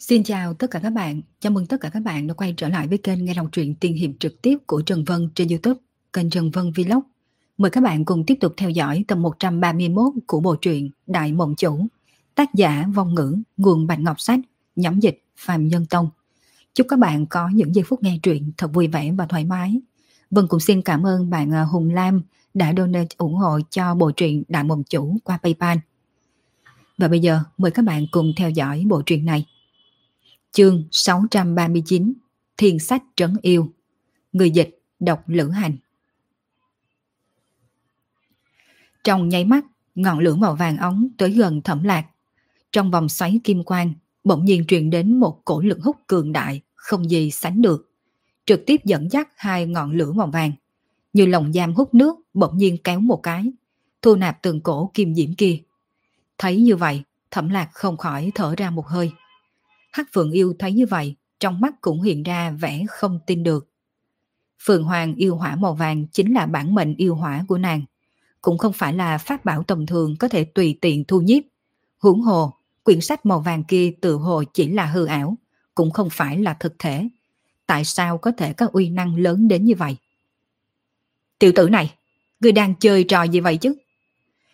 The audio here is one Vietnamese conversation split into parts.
Xin chào tất cả các bạn, chào mừng tất cả các bạn đã quay trở lại với kênh nghe đọc truyện tiền hiệp trực tiếp của Trần Vân trên Youtube, kênh Trần Vân Vlog. Mời các bạn cùng tiếp tục theo dõi tập 131 của bộ truyện Đại Mộng Chủ, tác giả Vong Ngữ, nguồn Bạch Ngọc Sách, nhóm dịch Phạm Nhân Tông. Chúc các bạn có những giây phút nghe truyện thật vui vẻ và thoải mái. Vân cũng xin cảm ơn bạn à, Hùng Lam đã donate ủng hộ cho bộ truyện Đại Mộng Chủ qua Paypal. Và bây giờ mời các bạn cùng theo dõi bộ truyện này. Chương 639 Thiên sách trấn yêu Người dịch đọc lữ hành Trong nháy mắt, ngọn lửa màu vàng ống tới gần thẩm lạc. Trong vòng xoáy kim quang, bỗng nhiên truyền đến một cổ lực hút cường đại, không gì sánh được. Trực tiếp dẫn dắt hai ngọn lửa màu vàng. Như lồng giam hút nước, bỗng nhiên kéo một cái, thu nạp từng cổ kim diễm kia. Thấy như vậy, thẩm lạc không khỏi thở ra một hơi. Hắc Phượng Yêu thấy như vậy, trong mắt cũng hiện ra vẻ không tin được. Phượng Hoàng yêu hỏa màu vàng chính là bản mệnh yêu hỏa của nàng. Cũng không phải là pháp bảo tầm thường có thể tùy tiện thu nhiếp. Huống hồ, quyển sách màu vàng kia tự hồ chỉ là hư ảo, cũng không phải là thực thể. Tại sao có thể có uy năng lớn đến như vậy? Tiểu tử này, người đang chơi trò gì vậy chứ?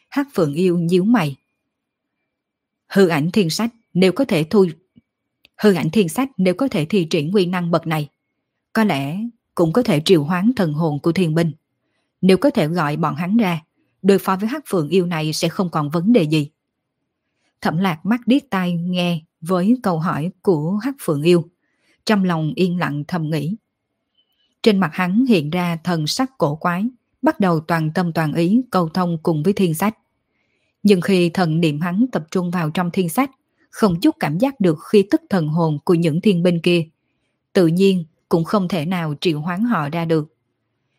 Hắc Phượng Yêu nhíu mày. Hư ảnh thiên sách nếu có thể thu hư ảnh thiên sách nếu có thể thi triển quy năng bậc này, có lẽ cũng có thể triệu hoán thần hồn của thiên binh. Nếu có thể gọi bọn hắn ra, đối phó với hắc phượng yêu này sẽ không còn vấn đề gì. Thẩm lạc mắt điếc tai nghe với câu hỏi của hắc phượng yêu, trong lòng yên lặng thầm nghĩ. Trên mặt hắn hiện ra thần sắc cổ quái, bắt đầu toàn tâm toàn ý cầu thông cùng với thiên sách. Nhưng khi thần niệm hắn tập trung vào trong thiên sách, không chút cảm giác được khi tức thần hồn của những thiên binh kia. Tự nhiên cũng không thể nào triệu hoán họ ra được.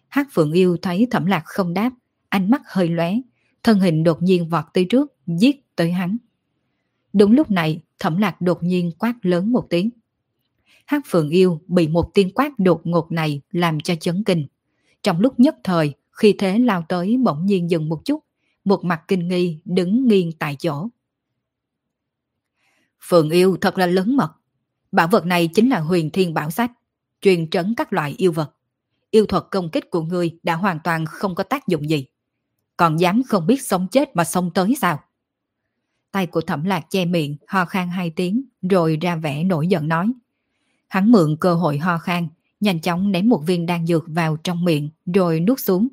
Hát Phượng Yêu thấy thẩm lạc không đáp, ánh mắt hơi lóe, thân hình đột nhiên vọt tới trước, giết tới hắn. Đúng lúc này, thẩm lạc đột nhiên quát lớn một tiếng. Hát Phượng Yêu bị một tiếng quát đột ngột này làm cho chấn kinh. Trong lúc nhất thời, khi thế lao tới bỗng nhiên dừng một chút, một mặt kinh nghi đứng nghiêng tại chỗ. Phượng yêu thật là lớn mật. Bảo vật này chính là huyền thiên bảo sách, truyền trấn các loại yêu vật. Yêu thuật công kích của ngươi đã hoàn toàn không có tác dụng gì. Còn dám không biết sống chết mà xông tới sao? Tay của thẩm lạc che miệng, ho khan hai tiếng, rồi ra vẻ nổi giận nói. Hắn mượn cơ hội ho khan, nhanh chóng ném một viên đan dược vào trong miệng, rồi nuốt xuống.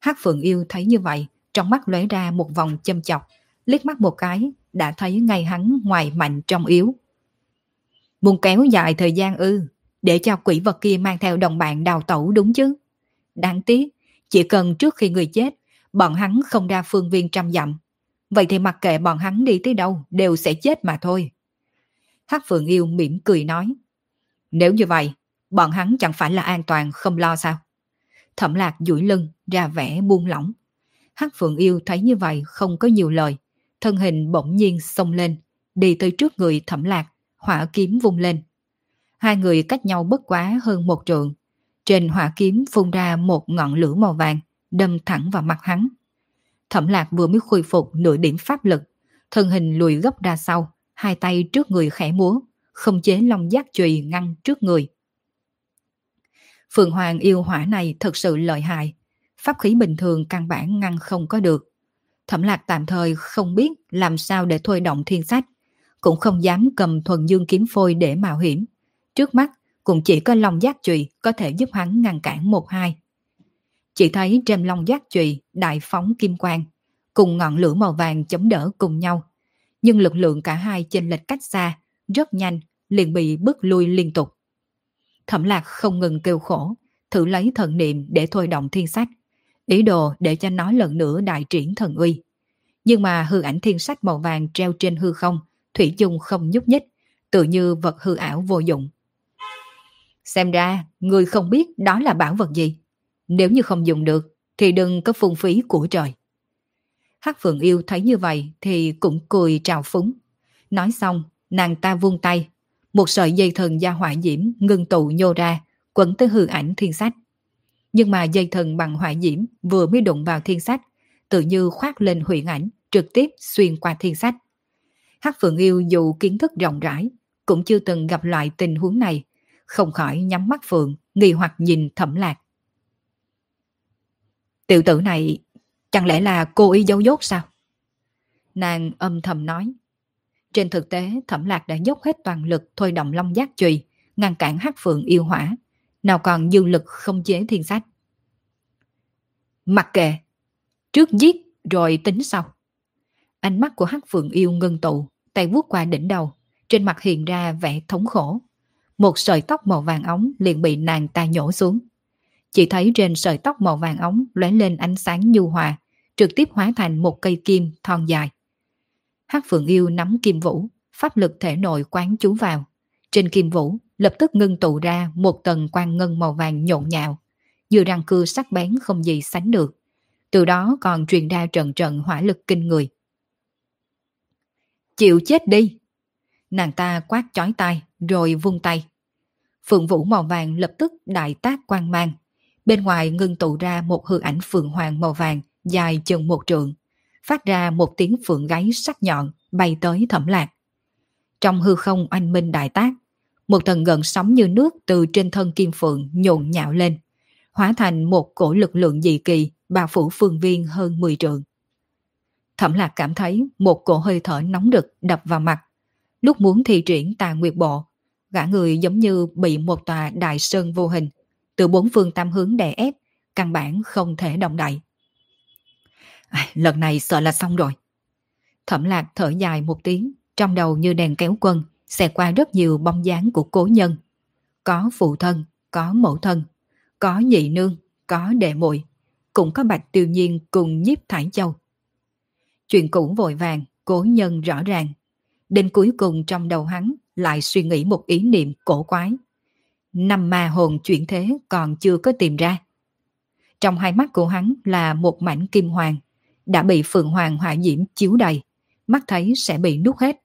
Hắc Phượng Yêu thấy như vậy, trong mắt lóe ra một vòng châm chọc, liếc mắt một cái, đã thấy ngay hắn ngoài mạnh trong yếu. Muốn kéo dài thời gian ư, để cho quỷ vật kia mang theo đồng bạn đào tẩu đúng chứ. Đáng tiếc, chỉ cần trước khi người chết, bọn hắn không ra phương viên trăm dặm. Vậy thì mặc kệ bọn hắn đi tới đâu, đều sẽ chết mà thôi. Hắc Phượng Yêu mỉm cười nói. Nếu như vậy, bọn hắn chẳng phải là an toàn không lo sao? Thẩm lạc duỗi lưng, ra vẻ buông lỏng. Hắc Phượng Yêu thấy như vậy không có nhiều lời, thân hình bỗng nhiên xông lên, đi tới trước người thẩm lạc, hỏa kiếm vung lên. Hai người cách nhau bất quá hơn một trượng. Trên hỏa kiếm phun ra một ngọn lửa màu vàng, đâm thẳng vào mặt hắn. Thẩm lạc vừa mới khôi phục nửa điểm pháp lực, thân hình lùi gấp ra sau, hai tay trước người khẽ múa, không chế long giác chùy ngăn trước người. Phượng Hoàng yêu hỏa này thật sự lợi hại, pháp khí bình thường căn bản ngăn không có được. Thẩm lạc tạm thời không biết làm sao để thôi động thiên sách, cũng không dám cầm thuần dương kiếm phôi để mạo hiểm. Trước mắt cũng chỉ có long giác trụy có thể giúp hắn ngăn cản một hai. Chỉ thấy trên long giác trụy đại phóng kim quang, cùng ngọn lửa màu vàng chống đỡ cùng nhau. Nhưng lực lượng cả hai trên lệch cách xa, rất nhanh, liền bị bước lui liên tục. Thẩm lạc không ngừng kêu khổ, thử lấy thần niệm để thôi động thiên sách ý đồ để cho nó lần nữa đại triển thần uy. Nhưng mà hư ảnh thiên sách màu vàng treo trên hư không, Thủy chung không nhúc nhích, tự như vật hư ảo vô dụng. Xem ra, người không biết đó là bảo vật gì. Nếu như không dùng được, thì đừng có phung phí của trời. Hắc Phượng Yêu thấy như vậy thì cũng cười trào phúng. Nói xong, nàng ta vuông tay, một sợi dây thần gia hỏa diễm ngưng tụ nhô ra, quấn tới hư ảnh thiên sách. Nhưng mà dây thần bằng hỏa diễm vừa mới đụng vào thiên sách, tự như khoác lên huyền ảnh, trực tiếp xuyên qua thiên sách. Hắc Phượng Yêu dù kiến thức rộng rãi, cũng chưa từng gặp loại tình huống này, không khỏi nhắm mắt phượng, nghi hoặc nhìn thẩm lạc. Tiểu tử này chẳng lẽ là cô ý giấu dốt sao? Nàng âm thầm nói. Trên thực tế, thẩm lạc đã dốc hết toàn lực thôi động long giác trùy, ngăn cản hắc phượng yêu hỏa, nào còn dư lực không chế thiên sách. Mặc kệ, trước giết rồi tính sau. Ánh mắt của hắc phượng yêu ngân tụ, tay vuốt qua đỉnh đầu, trên mặt hiện ra vẻ thống khổ. Một sợi tóc màu vàng ống liền bị nàng ta nhổ xuống. Chỉ thấy trên sợi tóc màu vàng ống lóe lên ánh sáng nhu hòa, trực tiếp hóa thành một cây kim thon dài. Hắc Phượng Yêu nắm kim vũ, pháp lực thể nội quán chú vào. Trên kim vũ lập tức ngưng tụ ra một tầng quang ngân màu vàng nhộn nhạo, như răng cưa sắc bén không gì sánh được. Từ đó còn truyền ra trận trận hỏa lực kinh người. Chịu chết đi! Nàng ta quát chói tai rồi vung tay. Phượng vũ màu vàng lập tức đại tác quang mang. Bên ngoài ngưng tụ ra một hư ảnh phượng hoàng màu vàng dài chừng một trượng, phát ra một tiếng phượng gáy sắc nhọn bay tới thẩm lạc. Trong hư không oanh minh đại tác, một tầng gần sóng như nước từ trên thân kim phượng nhộn nhạo lên, hóa thành một cổ lực lượng dị kỳ bao phủ phương viên hơn 10 trượng. Thẩm lạc cảm thấy một cổ hơi thở nóng đực đập vào mặt. Lúc muốn thi triển tà nguyệt bộ, gã người giống như bị một tòa đại sơn vô hình, từ bốn phương tam hướng đè ép, căn bản không thể động đậy. À, lần này sợ là xong rồi. Thẩm lạc thở dài một tiếng, trong đầu như đèn kéo quân, xẹt qua rất nhiều bóng dáng của cố nhân. Có phụ thân, có mẫu thân, có nhị nương, có đệ muội cũng có bạch tiêu nhiên cùng nhiếp thải châu. Chuyện cũ vội vàng, cố nhân rõ ràng. Đến cuối cùng trong đầu hắn lại suy nghĩ một ý niệm cổ quái. Năm ma hồn chuyển thế còn chưa có tìm ra. Trong hai mắt của hắn là một mảnh kim hoàng, đã bị phượng hoàng hỏa diễm chiếu đầy, mắt thấy sẽ bị nuốt hết.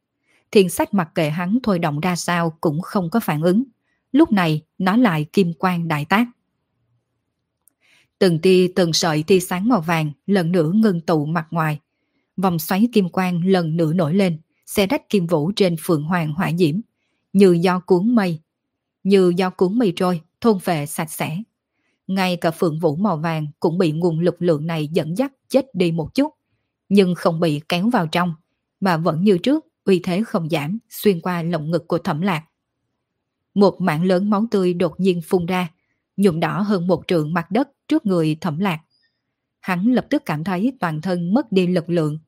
Thiên sách mặc kệ hắn thôi động ra sao cũng không có phản ứng. Lúc này nó lại kim quang đại tác. Từng tia từng sợi tia sáng màu vàng lần nữa ngưng tụ mặt ngoài. Vòng xoáy kim quang lần nữa nổi lên, xe rách kim vũ trên phượng hoàng hỏa diễm, như do cuốn mây. Như do cuốn mây trôi, thôn về sạch sẽ. Ngay cả phượng vũ màu vàng cũng bị nguồn lực lượng này dẫn dắt chết đi một chút, nhưng không bị kéo vào trong, mà vẫn như trước, uy thế không giảm, xuyên qua lồng ngực của thẩm lạc. Một mảng lớn máu tươi đột nhiên phun ra, nhuộm đỏ hơn một trượng mặt đất trước người thẩm lạc. Hắn lập tức cảm thấy toàn thân mất đi lực lượng,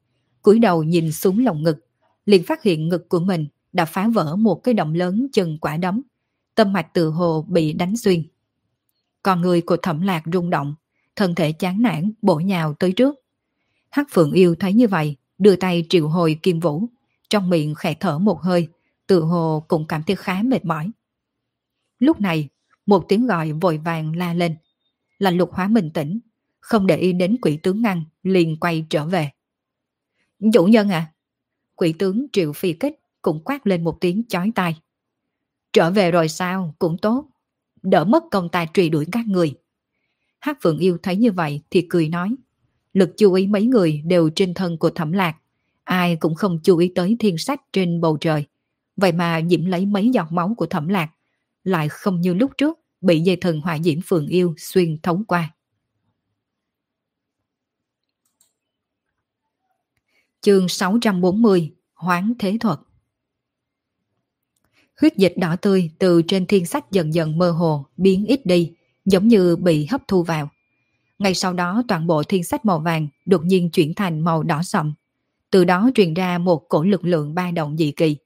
cúi đầu nhìn xuống lồng ngực, liền phát hiện ngực của mình đã phá vỡ một cái động lớn chừng quả đấm. Tâm mạch tự hồ bị đánh xuyên. Còn người của thẩm lạc rung động, thân thể chán nản bổ nhào tới trước. Hắc Phượng Yêu thấy như vậy, đưa tay triệu hồi kim vũ, trong miệng khẽ thở một hơi, tự hồ cũng cảm thấy khá mệt mỏi. Lúc này, một tiếng gọi vội vàng la lên. Là lục hóa bình tĩnh, không để ý đến quỷ tướng ngăn, liền quay trở về. Chủ nhân à? Quỷ tướng triệu phi kích cũng quát lên một tiếng chói tai. Trở về rồi sao, cũng tốt. Đỡ mất công tài truy đuổi các người. Hát Phượng Yêu thấy như vậy thì cười nói. Lực chú ý mấy người đều trên thân của thẩm lạc. Ai cũng không chú ý tới thiên sách trên bầu trời. Vậy mà nhiễm lấy mấy giọt máu của thẩm lạc. Lại không như lúc trước bị dây thần hỏa diễm Phượng Yêu xuyên thấu qua. Chương 640 Hoáng Thế Thuật Huyết dịch đỏ tươi từ trên thiên sách dần dần mơ hồ, biến ít đi, giống như bị hấp thu vào. Ngay sau đó toàn bộ thiên sách màu vàng đột nhiên chuyển thành màu đỏ sậm. Từ đó truyền ra một cổ lực lượng ba động dị kỳ.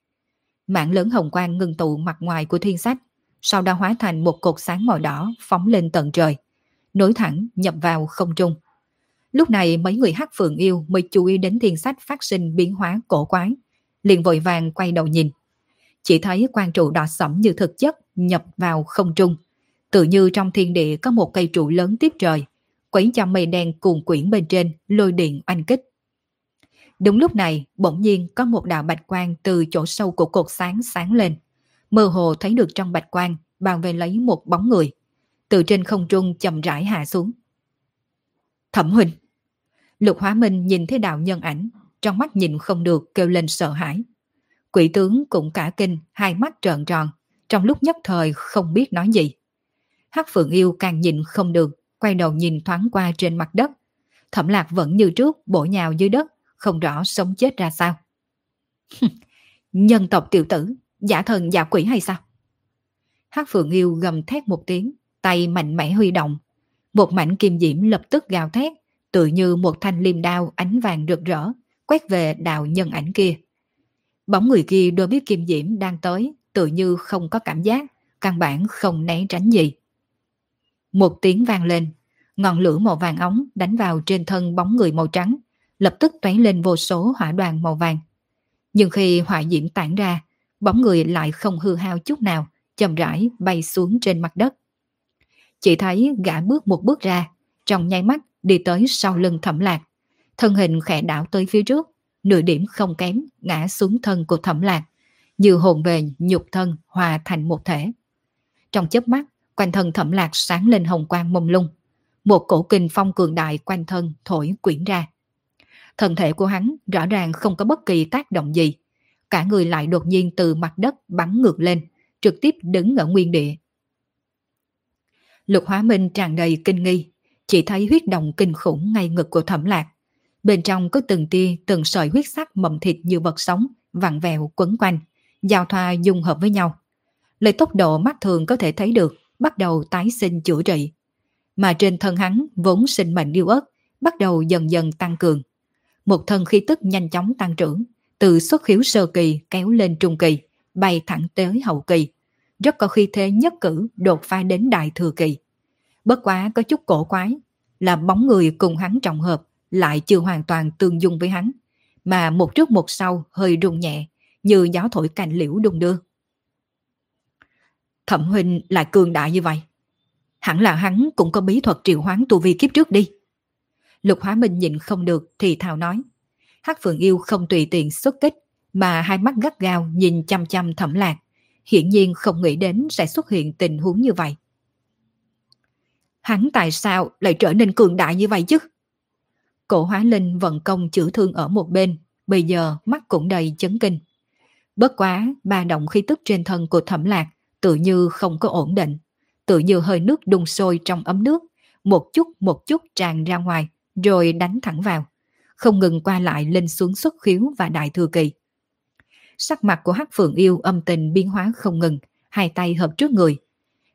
Mạng lớn hồng quang ngưng tụ mặt ngoài của thiên sách, sau đó hóa thành một cột sáng màu đỏ phóng lên tận trời, nối thẳng nhập vào không trung. Lúc này mấy người hắc phượng yêu mới chú ý đến thiên sách phát sinh biến hóa cổ quái, liền vội vàng quay đầu nhìn. Chỉ thấy quan trụ đỏ sẫm như thực chất nhập vào không trung, tự như trong thiên địa có một cây trụ lớn tiếp trời, quấy cho mây đen cuồn quyển bên trên lôi điện oanh kích. Đúng lúc này, bỗng nhiên có một đạo bạch quang từ chỗ sâu của cột sáng sáng lên. Mơ hồ thấy được trong bạch quang bàn về lấy một bóng người. Từ trên không trung chậm rãi hạ xuống. Thẩm huynh. Lục Hóa Minh nhìn thấy đạo nhân ảnh, trong mắt nhìn không được kêu lên sợ hãi. Quỷ tướng cũng cả kinh, hai mắt trợn tròn, trong lúc nhất thời không biết nói gì. Hắc Phượng Yêu càng nhìn không được, quay đầu nhìn thoáng qua trên mặt đất. Thẩm lạc vẫn như trước, bổ nhào dưới đất, không rõ sống chết ra sao. Nhân tộc tiểu tử, giả thần giả quỷ hay sao? Hắc Phượng Yêu gầm thét một tiếng, tay mạnh mẽ huy động. Một mảnh kim diễm lập tức gào thét, tự như một thanh liêm đao ánh vàng rực rỡ, quét về đạo nhân ảnh kia. Bóng người kia đôi biết kim diễm đang tới, tự như không có cảm giác, căn bản không né tránh gì. Một tiếng vang lên, ngọn lửa màu vàng ống đánh vào trên thân bóng người màu trắng, lập tức tóe lên vô số hỏa đoàn màu vàng. Nhưng khi hỏa diễm tản ra, bóng người lại không hư hao chút nào, chậm rãi bay xuống trên mặt đất. Chỉ thấy gã bước một bước ra, trong nháy mắt đi tới sau lưng thẩm lạc. Thân hình khẽ đảo tới phía trước, nửa điểm không kém ngã xuống thân của thẩm lạc, như hồn về nhục thân hòa thành một thể. Trong chớp mắt, quanh thân thẩm lạc sáng lên hồng quang mông lung. Một cổ kinh phong cường đại quanh thân thổi quyển ra. Thân thể của hắn rõ ràng không có bất kỳ tác động gì. Cả người lại đột nhiên từ mặt đất bắn ngược lên, trực tiếp đứng ở nguyên địa. Lục hóa minh tràn đầy kinh nghi, chỉ thấy huyết đồng kinh khủng ngay ngực của thẩm lạc. Bên trong có từng tia, từng sợi huyết sắc mầm thịt như vật sống, vặn vẹo quấn quanh, giao thoa dung hợp với nhau. Lấy tốc độ mắt thường có thể thấy được, bắt đầu tái sinh chữa trị. Mà trên thân hắn vốn sinh mệnh điêu ớt, bắt đầu dần dần tăng cường. Một thân khí tức nhanh chóng tăng trưởng, từ xuất khiếu sơ kỳ kéo lên trung kỳ, bay thẳng tới hậu kỳ. Rất có khi thế nhất cử đột phá đến đại thừa kỳ. Bất quá có chút cổ quái, là bóng người cùng hắn trọng hợp lại chưa hoàn toàn tương dung với hắn, mà một trước một sau hơi rung nhẹ, như gió thổi cành liễu đung đưa. Thẩm huynh lại cường đại như vậy. Hẳn là hắn cũng có bí thuật triệu hoán tu vi kiếp trước đi. Lục Hóa Minh nhịn không được thì thào nói. Hắc Phượng Yêu không tùy tiện xuất kích, mà hai mắt gắt gao nhìn chăm chăm thẩm lạc. Hiển nhiên không nghĩ đến sẽ xuất hiện tình huống như vậy. Hắn tại sao lại trở nên cường đại như vậy chứ? Cổ hóa linh vận công chữa thương ở một bên, bây giờ mắt cũng đầy chấn kinh. Bất quá, ba động khí tức trên thân của thẩm lạc tự như không có ổn định. Tự như hơi nước đun sôi trong ấm nước, một chút một chút tràn ra ngoài, rồi đánh thẳng vào. Không ngừng qua lại lên xuống xuất khiếu và đại thừa kỳ. Sắc mặt của hắc phượng yêu âm tình biến hóa không ngừng, hai tay hợp trước người.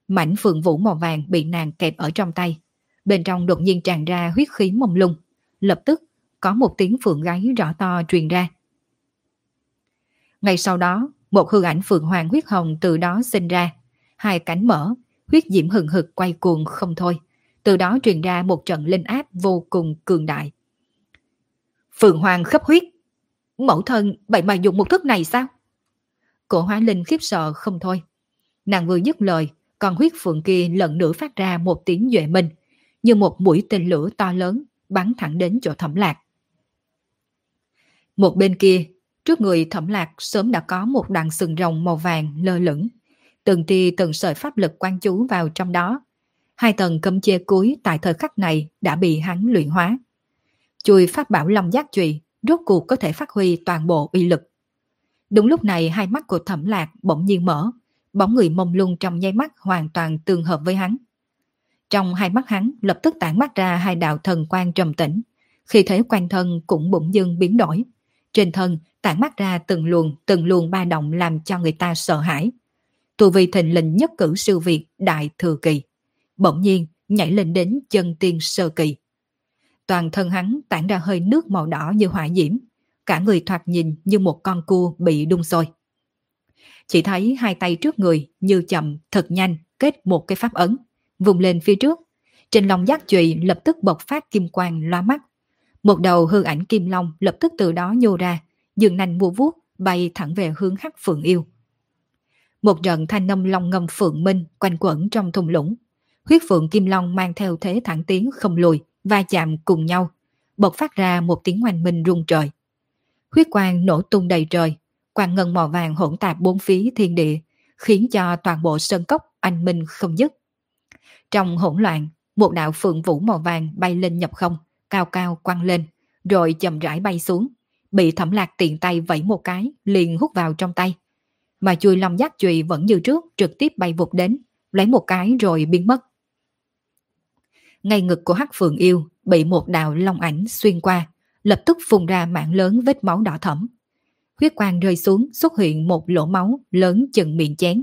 Mảnh phượng vũ màu vàng bị nàng kẹp ở trong tay. Bên trong đột nhiên tràn ra huyết khí mông lung. Lập tức có một tiếng phượng gáy rõ to truyền ra. Ngay sau đó, một hư ảnh phượng hoàng huyết hồng từ đó sinh ra. Hai cánh mở, huyết diễm hừng hực quay cuồng không thôi. Từ đó truyền ra một trận linh áp vô cùng cường đại. Phượng hoàng khắp huyết. Mẫu thân vậy mà dùng một thức này sao? Cổ hóa linh khiếp sợ không thôi. Nàng vừa dứt lời, còn huyết phượng kia lần nữa phát ra một tiếng duệ minh, như một mũi tên lửa to lớn bắn thẳng đến chỗ thẩm lạc. Một bên kia, trước người thẩm lạc sớm đã có một đoạn sừng rồng màu vàng lơ lửng. Từng tia từng sợi pháp lực quan chú vào trong đó. Hai tầng cấm chế cuối tại thời khắc này đã bị hắn luyện hóa. Chùi pháp bảo long giác trùy, rốt cuộc có thể phát huy toàn bộ uy lực. Đúng lúc này hai mắt của thẩm lạc bỗng nhiên mở, bóng người mông lung trong nháy mắt hoàn toàn tương hợp với hắn. Trong hai mắt hắn lập tức tản mắt ra hai đạo thần quan trầm tĩnh, khi thế quanh thân cũng bỗng dưng biến đổi. Trên thân tản mắt ra từng luồng từng luồng ba động làm cho người ta sợ hãi. Tù vi thịnh lệnh nhất cử siêu việt đại thừa kỳ. Bỗng nhiên nhảy lên đến chân tiên sơ kỳ. Toàn thân hắn tản ra hơi nước màu đỏ như hỏa diễm, cả người thoạt nhìn như một con cua bị đun sôi. Chỉ thấy hai tay trước người như chậm, thật nhanh, kết một cái pháp ấn vùng lên phía trước. Trên lòng giác trụy lập tức bộc phát kim quang loa mắt. Một đầu hư ảnh kim long lập tức từ đó nhô ra, dường nành mua vuốt bay thẳng về hướng hắc phượng yêu. Một trận thanh âm long ngâm phượng minh quanh quẩn trong thùng lũng. Huyết phượng kim long mang theo thế thẳng tiến không lùi, va chạm cùng nhau, bộc phát ra một tiếng oanh minh rung trời. Huyết quang nổ tung đầy trời, quang ngân màu vàng hỗn tạp bốn phía thiên địa, khiến cho toàn bộ sơn cốc anh minh không dứt. Trong hỗn loạn, một đạo phượng vũ màu vàng bay lên nhập không, cao cao quăng lên, rồi chậm rãi bay xuống, bị thẩm lạc tiện tay vẫy một cái, liền hút vào trong tay. Mà chui long giác chùy vẫn như trước, trực tiếp bay vụt đến, lấy một cái rồi biến mất. Ngay ngực của hắc phượng yêu bị một đạo long ảnh xuyên qua, lập tức phun ra mạng lớn vết máu đỏ thẫm. Huyết quang rơi xuống xuất hiện một lỗ máu lớn chừng miệng chén.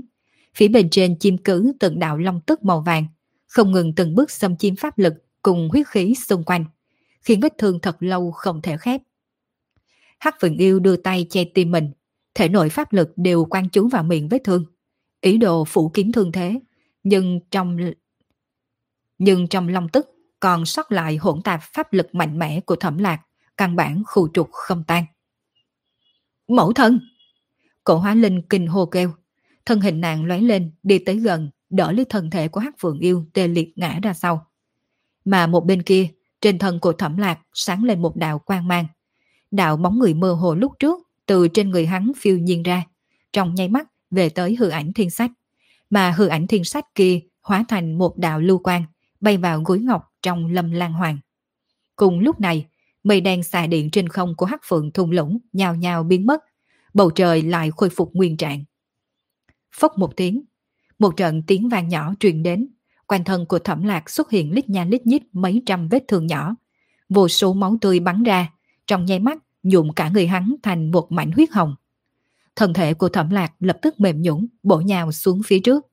Phía bên trên chim cứ từng đạo long tức màu vàng, không ngừng từng bước xâm chiếm pháp lực cùng huyết khí xung quanh, khiến vết thương thật lâu không thể khép. Hắc Phượng Yêu đưa tay che tim mình, thể nội pháp lực đều quan chú vào miệng vết thương, ý đồ phủ kín thương thế, nhưng trong nhưng trong long tức còn sót lại hỗn tạp pháp lực mạnh mẽ của thẩm lạc, căn bản khu trục không tan. Mẫu thân! Cổ hóa linh kinh hô kêu, thân hình nàng lóe lên đi tới gần, đỡ lấy thân thể của hắc phượng yêu tê liệt ngã ra sau. Mà một bên kia, trên thân của thẩm lạc sáng lên một đạo quang mang. Đạo bóng người mơ hồ lúc trước từ trên người hắn phiêu nhiên ra, trong nháy mắt về tới hư ảnh thiên sách. Mà hư ảnh thiên sách kia hóa thành một đạo lưu quang, bay vào gối ngọc trong lâm lan hoàng. Cùng lúc này, mây đen xà điện trên không của hắc phượng thung lũng nhào nhào biến mất, bầu trời lại khôi phục nguyên trạng. Phốc một tiếng, một trận tiếng vang nhỏ truyền đến, quanh thân của thẩm lạc xuất hiện lít nha lít nhít mấy trăm vết thương nhỏ, vô số máu tươi bắn ra, trong nháy mắt nhuộm cả người hắn thành một mảnh huyết hồng. Thân thể của thẩm lạc lập tức mềm nhũng, bổ nhào xuống phía trước.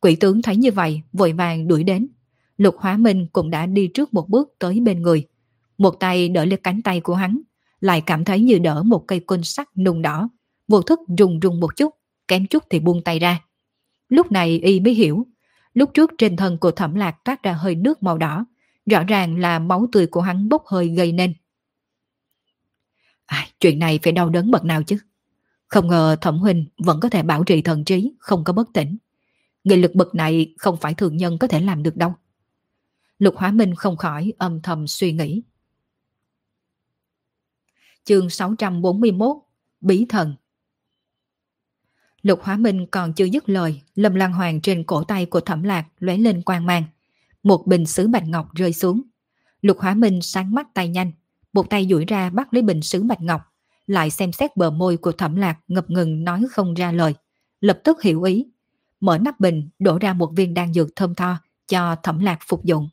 Quỷ tướng thấy như vậy, vội vàng đuổi đến. Lục Hóa Minh cũng đã đi trước một bước tới bên người. Một tay đỡ lên cánh tay của hắn, lại cảm thấy như đỡ một cây côn sắt nung đỏ. Vô thức rùng rùng một chút, kém chút thì buông tay ra. Lúc này y mới hiểu, lúc trước trên thân của thẩm lạc toát ra hơi nước màu đỏ, rõ ràng là máu tươi của hắn bốc hơi gây nên. À, chuyện này phải đau đớn bậc nào chứ? Không ngờ thẩm huynh vẫn có thể bảo trì thần trí, không có bất tỉnh. Nghị lực bậc này không phải thường nhân có thể làm được đâu. Lục Hóa Minh không khỏi âm thầm suy nghĩ. Chương 641 Bí Thần Lục Hóa Minh còn chưa dứt lời, Lâm Lan Hoàng trên cổ tay của Thẩm Lạc lóe lên quang mang. Một bình sứ bạch ngọc rơi xuống. Lục Hóa Minh sáng mắt tay nhanh, một tay duỗi ra bắt lấy bình sứ bạch ngọc, lại xem xét bờ môi của Thẩm Lạc ngập ngừng nói không ra lời, lập tức hiểu ý. Mở nắp bình, đổ ra một viên đan dược thơm tho cho Thẩm Lạc phục dụng.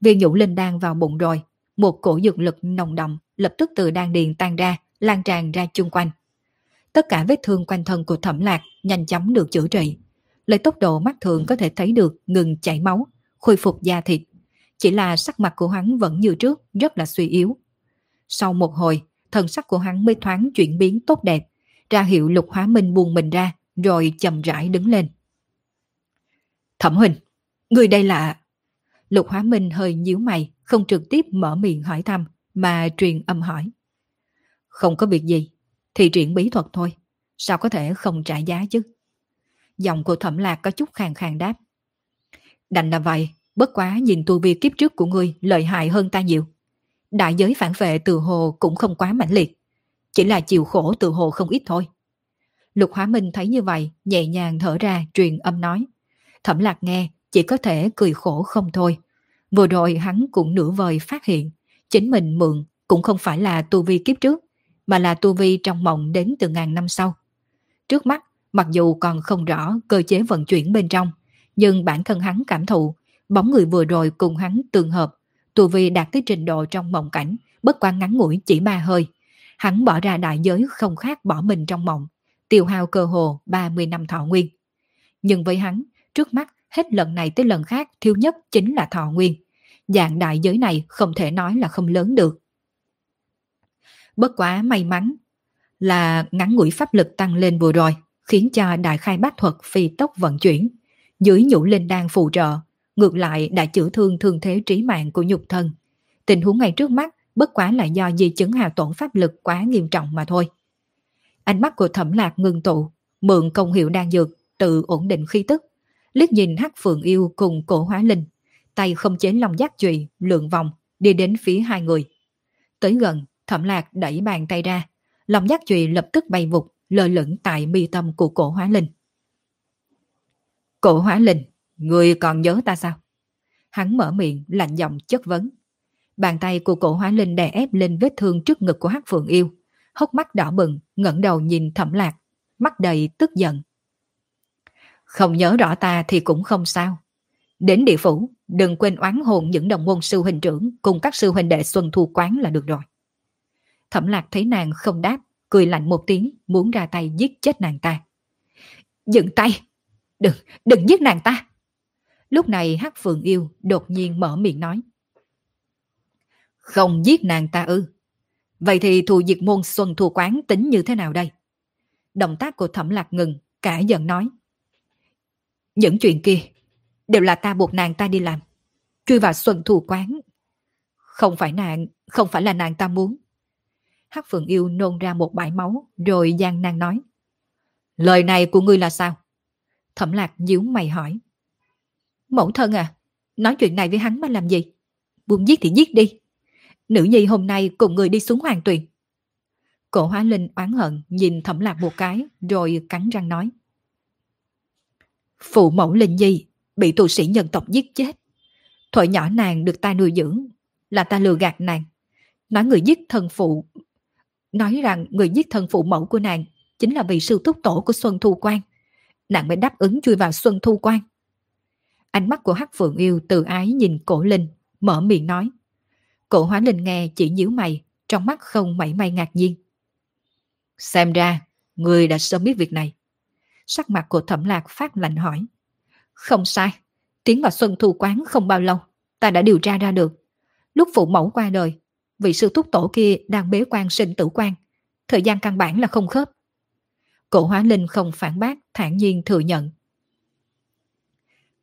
Viên nhũ linh đan vào bụng rồi, một cổ dược lực nồng đậm lập tức từ đan điền tan ra, lan tràn ra chung quanh. Tất cả vết thương quanh thân của thẩm lạc nhanh chóng được chữa trị. Lấy tốc độ mắt thường có thể thấy được ngừng chảy máu, khôi phục da thịt. Chỉ là sắc mặt của hắn vẫn như trước, rất là suy yếu. Sau một hồi, thần sắc của hắn mới thoáng chuyển biến tốt đẹp, ra hiệu lục hóa minh buông mình ra, rồi chậm rãi đứng lên. Thẩm Huỳnh, người đây là... Lục Hóa Minh hơi nhíu mày, không trực tiếp mở miệng hỏi thăm, mà truyền âm hỏi. Không có việc gì, thì triển bí thuật thôi, sao có thể không trả giá chứ? Giọng của thẩm lạc có chút khàn khàn đáp. Đành là vậy, bất quá nhìn tu vi kiếp trước của ngươi lợi hại hơn ta nhiều. Đại giới phản vệ từ hồ cũng không quá mãnh liệt, chỉ là chịu khổ từ hồ không ít thôi. Lục Hóa Minh thấy như vậy, nhẹ nhàng thở ra truyền âm nói. Thẩm lạc nghe, chỉ có thể cười khổ không thôi. Vừa rồi hắn cũng nửa vời phát hiện, chính mình mượn cũng không phải là tu vi kiếp trước, mà là tu vi trong mộng đến từ ngàn năm sau. Trước mắt, mặc dù còn không rõ cơ chế vận chuyển bên trong, nhưng bản thân hắn cảm thụ, bóng người vừa rồi cùng hắn tương hợp, tu vi đạt tới trình độ trong mộng cảnh, bất quan ngắn ngủi chỉ ba hơi. Hắn bỏ ra đại giới không khác bỏ mình trong mộng, tiêu hao cơ hồ 30 năm thọ nguyên. Nhưng với hắn, trước mắt hết lần này tới lần khác thiếu nhất chính là thọ nguyên. Dạng đại giới này không thể nói là không lớn được. Bất quá may mắn là ngắn ngủi pháp lực tăng lên vừa rồi, khiến cho đại khai bát thuật phi tốc vận chuyển. Dưới nhũ linh đang phù trợ, ngược lại đã chữa thương thương thế trí mạng của nhục thân. Tình huống ngay trước mắt bất quá là do di chứng hào tổn pháp lực quá nghiêm trọng mà thôi. Ánh mắt của thẩm lạc ngưng tụ, mượn công hiệu đan dược, tự ổn định khí tức, liếc nhìn hắc phượng yêu cùng cổ hóa linh, tay không chế lòng giác trụy, lượn vòng, đi đến phía hai người. Tới gần, thẩm lạc đẩy bàn tay ra, lòng giác trụy lập tức bay vụt, lơ lửng tại mi tâm của cổ hóa linh. Cổ hóa linh, người còn nhớ ta sao? Hắn mở miệng, lạnh giọng chất vấn. Bàn tay của cổ hóa linh đè ép lên vết thương trước ngực của hắc phượng yêu, hốc mắt đỏ bừng, ngẩng đầu nhìn thẩm lạc, mắt đầy tức giận. Không nhớ rõ ta thì cũng không sao. Đến địa phủ, đừng quên oán hồn những đồng môn sư huynh trưởng cùng các sư huynh đệ xuân thu quán là được rồi. Thẩm lạc thấy nàng không đáp, cười lạnh một tiếng, muốn ra tay giết chết nàng ta. Dừng tay! Đừng, đừng giết nàng ta! Lúc này Hắc Phượng Yêu đột nhiên mở miệng nói. Không giết nàng ta ư. Vậy thì thù diệt môn xuân thu quán tính như thế nào đây? Động tác của thẩm lạc ngừng, cả giận nói. Những chuyện kia đều là ta buộc nàng ta đi làm. Chui vào xuân thù quán. Không phải nàng, không phải là nàng ta muốn. Hắc Phượng Yêu nôn ra một bãi máu rồi gian nàng nói. Lời này của ngươi là sao? Thẩm lạc nhíu mày hỏi. Mẫu thân à, nói chuyện này với hắn mà làm gì? Buông giết thì giết đi. Nữ nhi hôm nay cùng người đi xuống hoàng tuyền. Cổ hóa linh oán hận nhìn thẩm lạc một cái rồi cắn răng nói. Phụ mẫu linh nhi bị tù sĩ nhân tộc giết chết. Thuở nhỏ nàng được ta nuôi dưỡng là ta lừa gạt nàng. Nói người giết thân phụ nói rằng người giết thân phụ mẫu của nàng chính là vị sư thúc tổ của Xuân Thu Quan. Nàng mới đáp ứng chui vào Xuân Thu Quan. Ánh mắt của Hắc Phượng Yêu từ ái nhìn cổ Linh, mở miệng nói. Cổ hóa Linh nghe chỉ nhíu mày, trong mắt không mảy may ngạc nhiên. Xem ra, người đã sớm biết việc này. Sắc mặt của thẩm lạc phát lạnh hỏi. Không sai, tiến vào Xuân Thu Quán không bao lâu, ta đã điều tra ra được. Lúc phụ mẫu qua đời, vị sư thúc tổ kia đang bế quan sinh tử quan. Thời gian căn bản là không khớp. Cổ hóa linh không phản bác, thản nhiên thừa nhận.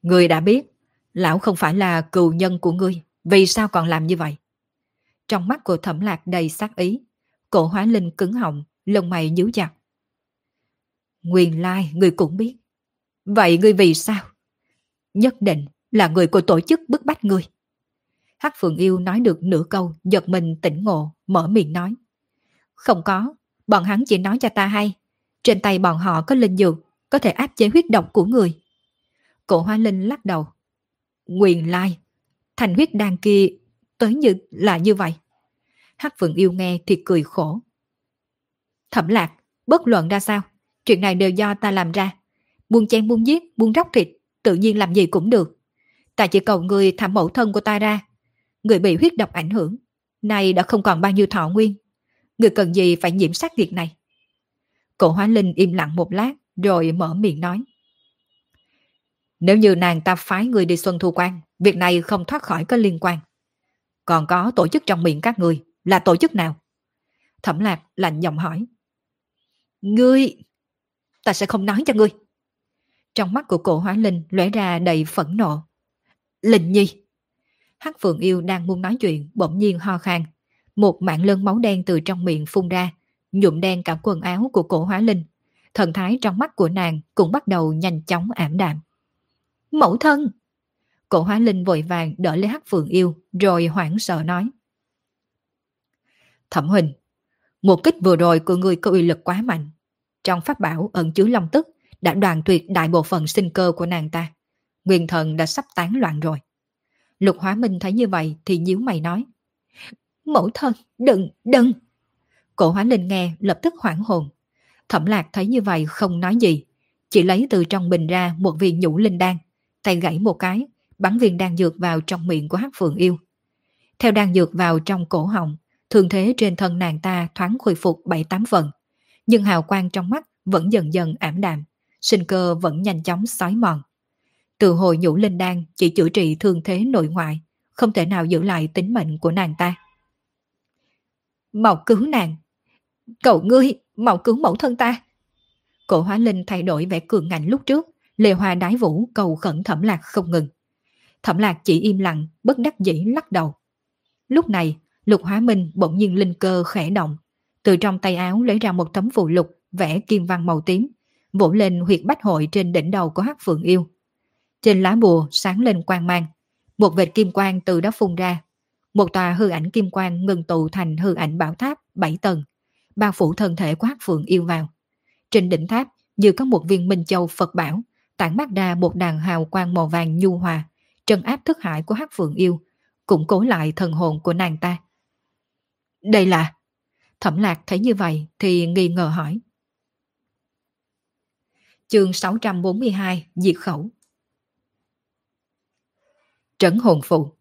Người đã biết, lão không phải là cừu nhân của ngươi, vì sao còn làm như vậy? Trong mắt của thẩm lạc đầy sắc ý, cổ hóa linh cứng họng, lông mày nhíu chặt. Nguyên lai, người cũng biết. Vậy ngươi vì sao? Nhất định là người của tổ chức bức bách ngươi. Hắc Phượng Yêu nói được nửa câu, giật mình tỉnh ngộ, mở miệng nói. Không có, bọn hắn chỉ nói cho ta hay. Trên tay bọn họ có linh dược, có thể áp chế huyết độc của người. Cổ Hoa Linh lắc đầu. Nguyên lai, thành huyết đan kia tới như là như vậy. Hắc Phượng Yêu nghe thì cười khổ. Thẩm lạc, bất luận ra sao, chuyện này đều do ta làm ra. Buông chen buông giết, buông róc thịt, tự nhiên làm gì cũng được. Ta chỉ cầu người thả mẫu thân của ta ra, người bị huyết độc ảnh hưởng, nay đã không còn bao nhiêu thọ nguyên. Người cần gì phải nhiễm sát việc này? Cổ hóa linh im lặng một lát rồi mở miệng nói. Nếu như nàng ta phái người đi xuân thu quan, việc này không thoát khỏi có liên quan. Còn có tổ chức trong miệng các người, là tổ chức nào? Thẩm lạc lạnh giọng hỏi. Ngươi, ta sẽ không nói cho ngươi. Trong mắt của cổ hóa linh lóe ra đầy phẫn nộ. Linh nhi, Hắc Phượng Yêu đang muốn nói chuyện, bỗng nhiên ho khan. Một mạng lân máu đen từ trong miệng phun ra, nhuộm đen cả quần áo của cổ hóa linh. Thần thái trong mắt của nàng cũng bắt đầu nhanh chóng ảm đạm. Mẫu thân! Cổ hóa linh vội vàng đỡ lấy Hắc Phượng Yêu, rồi hoảng sợ nói. Thẩm Huỳnh, một kích vừa rồi của người có uy lực quá mạnh. Trong pháp bảo ẩn chứa long tức đã đoàn tuyệt đại bộ phận sinh cơ của nàng ta. Nguyên thần đã sắp tán loạn rồi. Lục Hóa Minh thấy như vậy thì nhíu mày nói. Mẫu thân, đừng, đừng. Cổ Hóa Linh nghe lập tức hoảng hồn. Thẩm lạc thấy như vậy không nói gì. Chỉ lấy từ trong bình ra một viên nhũ linh đan. Tay gãy một cái, bắn viên đan dược vào trong miệng của Hắc Phượng Yêu. Theo đan dược vào trong cổ họng, thường thế trên thân nàng ta thoáng khôi phục 7-8 phần. Nhưng hào quang trong mắt vẫn dần dần ảm đạm, sinh cơ vẫn nhanh chóng xói mòn. Từ hồi nhũ linh đan chỉ chữa trị thương thế nội ngoại, không thể nào giữ lại tính mệnh của nàng ta. Mau cứu nàng! Cậu ngươi, mau cứu mẫu thân ta! Cổ hóa linh thay đổi vẻ cường ngạnh lúc trước, lê hoa đái vũ cầu khẩn thẩm lạc không ngừng. Thẩm lạc chỉ im lặng, bất đắc dĩ lắc đầu. Lúc này, lục hóa minh bỗng nhiên linh cơ khẽ động. Từ trong tay áo lấy ra một tấm phù lục vẽ kim văn màu tím, vỗ lên huyệt bách hội trên đỉnh đầu của hắc phượng yêu. Trên lá bùa sáng lên quang mang. Một vệt kim quang từ đó phun ra. Một tòa hư ảnh kim quang ngừng tụ thành hư ảnh bảo tháp 7 tầng, bao phủ thân thể của Hắc Phượng yêu vào. Trên đỉnh tháp như có một viên minh châu Phật bảo, tản mát ra một đàn hào quang màu vàng nhu hòa, trân áp thức hải của Hắc Phượng yêu, củng cố lại thần hồn của nàng ta. Đây là... Thẩm lạc thấy như vậy thì nghi ngờ hỏi. Chương 642 Diệt khẩu Trấn hồn phụ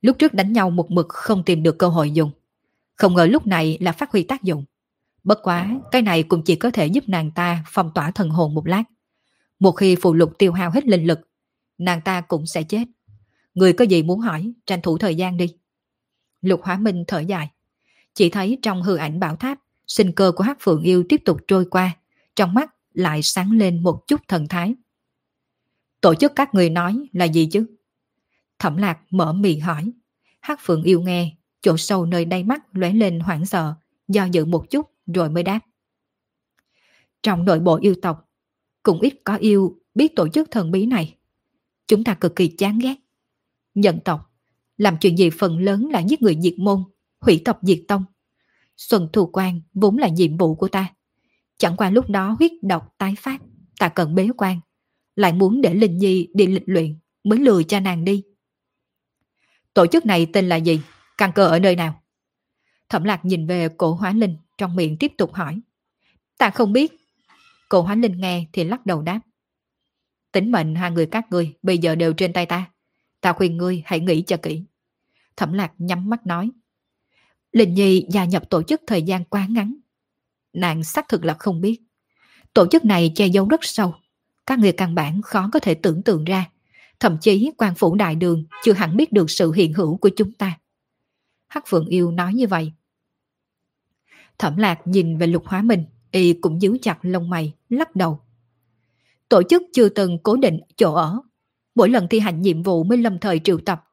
Lúc trước đánh nhau một mực không tìm được cơ hội dùng. Không ngờ lúc này là phát huy tác dụng. Bất quá, cái này cũng chỉ có thể giúp nàng ta phong tỏa thần hồn một lát. Một khi phụ lục tiêu hao hết linh lực, nàng ta cũng sẽ chết. Người có gì muốn hỏi, tranh thủ thời gian đi. Lục Hóa Minh thở dài. Chỉ thấy trong hư ảnh bảo tháp, sinh cơ của Hắc Phượng Yêu tiếp tục trôi qua, trong mắt lại sáng lên một chút thần thái. Tổ chức các người nói là gì chứ? Thẩm lạc mở miệng hỏi. Hắc Phượng Yêu nghe, chỗ sâu nơi đáy mắt lóe lên hoảng sợ, do dự một chút rồi mới đáp. Trong nội bộ yêu tộc, cũng ít có yêu biết tổ chức thần bí này. Chúng ta cực kỳ chán ghét. Nhận tộc, làm chuyện gì phần lớn là giết người diệt môn, hủy tộc diệt tông. Xuân thù quan vốn là nhiệm vụ của ta. Chẳng qua lúc đó huyết độc tái phát, ta cần bế quan. Lại muốn để Linh Nhi đi lịch luyện mới lừa cha nàng đi. Tổ chức này tên là gì? Căn cơ ở nơi nào? Thẩm lạc nhìn về cổ hóa linh trong miệng tiếp tục hỏi. Ta không biết. Cổ hóa linh nghe thì lắc đầu đáp. Tính mệnh hai người các ngươi bây giờ đều trên tay ta. Ta khuyên ngươi hãy nghĩ cho kỹ. Thẩm lạc nhắm mắt nói. Linh Nhi gia nhập tổ chức thời gian quá ngắn. Nàng xác thực là không biết. Tổ chức này che giấu rất sâu. Các người căn bản khó có thể tưởng tượng ra. Thậm chí quan phủ đại đường chưa hẳn biết được sự hiện hữu của chúng ta. Hắc Phượng Yêu nói như vậy. Thẩm lạc nhìn về lục hóa minh, y cũng giữ chặt lông mày, lắc đầu. Tổ chức chưa từng cố định chỗ ở. Mỗi lần thi hành nhiệm vụ mới lâm thời triệu tập.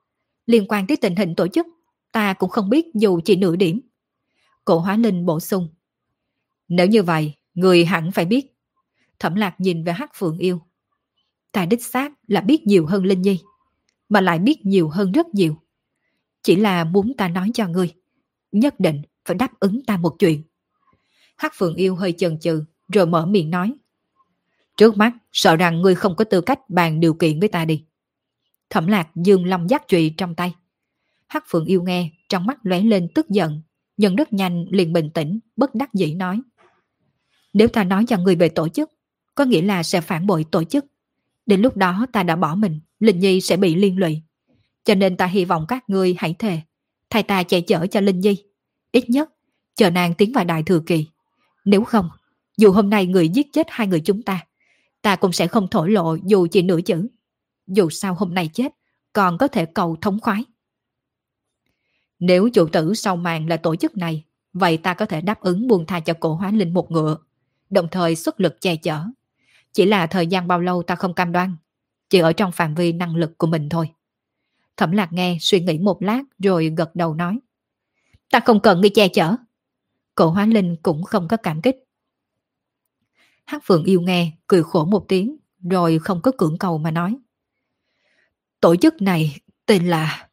Liên quan tới tình hình tổ chức, ta cũng không biết dù chỉ nửa điểm. Cổ hóa linh bổ sung. Nếu như vậy, người hẳn phải biết. Thẩm lạc nhìn về hắc phượng yêu. Ta đích xác là biết nhiều hơn Linh Nhi, mà lại biết nhiều hơn rất nhiều. Chỉ là muốn ta nói cho ngươi, nhất định phải đáp ứng ta một chuyện. Hắc Phượng Yêu hơi chần chừ, rồi mở miệng nói. Trước mắt, sợ rằng ngươi không có tư cách bàn điều kiện với ta đi. Thẩm lạc dương long giác trụy trong tay. Hắc Phượng Yêu nghe, trong mắt lóe lên tức giận, nhưng rất nhanh liền bình tĩnh, bất đắc dĩ nói. Nếu ta nói cho người về tổ chức, có nghĩa là sẽ phản bội tổ chức. Đến lúc đó ta đã bỏ mình, Linh Nhi sẽ bị liên lụy. Cho nên ta hy vọng các ngươi hãy thề, thay ta chạy chở cho Linh Nhi. Ít nhất, chờ nàng tiến vào đại thừa kỳ. Nếu không, dù hôm nay người giết chết hai người chúng ta, ta cũng sẽ không thổ lộ dù chỉ nửa chữ. Dù sao hôm nay chết, còn có thể cầu thống khoái. Nếu chủ tử sau màn là tổ chức này, vậy ta có thể đáp ứng buông tha cho cổ hóa linh một ngựa, đồng thời xuất lực che chở. Chỉ là thời gian bao lâu ta không cam đoan, chỉ ở trong phạm vi năng lực của mình thôi. Thẩm lạc nghe suy nghĩ một lát rồi gật đầu nói. Ta không cần ngươi che chở. Cổ hóa linh cũng không có cảm kích. Hắc Phượng yêu nghe, cười khổ một tiếng, rồi không có cưỡng cầu mà nói. Tổ chức này tên là...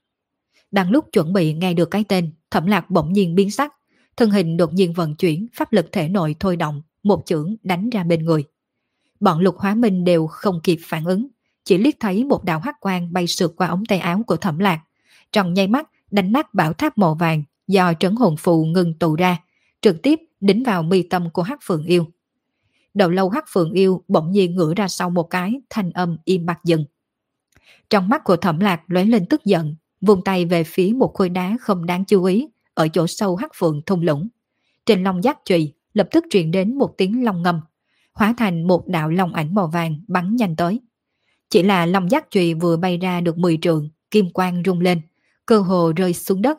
Đang lúc chuẩn bị nghe được cái tên, thẩm lạc bỗng nhiên biến sắc, thân hình đột nhiên vận chuyển, pháp lực thể nội thôi động, một chưởng đánh ra bên người. Bọn lục hóa minh đều không kịp phản ứng, chỉ liếc thấy một đạo hắc quang bay sượt qua ống tay áo của thẩm lạc. Trong nháy mắt, đánh nát bảo tháp màu vàng do trấn hồn phù ngừng tụ ra, trực tiếp đính vào mi tâm của hắc phượng yêu. Đầu lâu hắc phượng yêu bỗng nhiên ngửa ra sau một cái, thanh âm im bặt dừng. Trong mắt của thẩm lạc lóe lên tức giận, vùng tay về phía một khối đá không đáng chú ý, ở chỗ sâu hắc phượng thung lũng. Trên long giác trùy lập tức truyền đến một tiếng long ngâm, hóa thành một đạo long ảnh màu vàng bắn nhanh tới. Chỉ là long giác trùy vừa bay ra được 10 trường, kim quang rung lên, cơ hồ rơi xuống đất.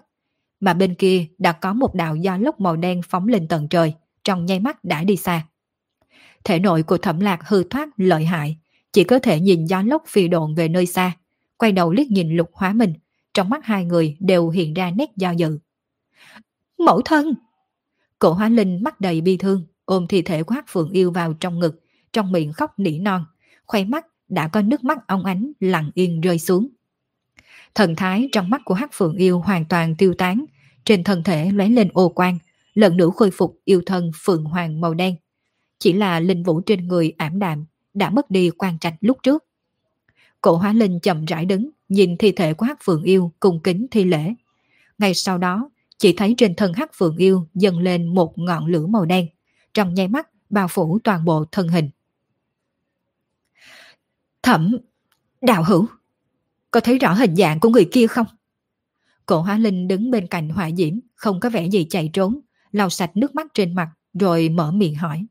Mà bên kia đã có một đạo gió lốc màu đen phóng lên tận trời, trong nháy mắt đã đi xa. Thể nội của thẩm lạc hư thoát lợi hại, chỉ có thể nhìn gió lốc phi độn về nơi xa, quay đầu liếc nhìn lục hóa mình, trong mắt hai người đều hiện ra nét do dự. Mẫu thân! Cổ hóa linh mắt đầy bi thương, ôm thi thể của Hắc Phượng Yêu vào trong ngực, trong miệng khóc nỉ non, khoe mắt đã có nước mắt ong ánh lặng yên rơi xuống. Thần thái trong mắt của Hắc Phượng Yêu hoàn toàn tiêu tán, trên thân thể lóe lên ô quang, lần nữa khôi phục yêu thân phượng hoàng màu đen. Chỉ là linh vũ trên người ảm đạm, đã mất đi quan trạch lúc trước. Cổ hóa linh chậm rãi đứng, nhìn thi thể của Hắc Phượng Yêu cùng kính thi lễ. Ngay sau đó, chỉ thấy trên thân hắc phượng yêu dâng lên một ngọn lửa màu đen, trong nháy mắt bao phủ toàn bộ thân hình. Thẩm, đạo hữu, có thấy rõ hình dạng của người kia không? Cổ hóa linh đứng bên cạnh hỏa diễm, không có vẻ gì chạy trốn, lau sạch nước mắt trên mặt, rồi mở miệng hỏi.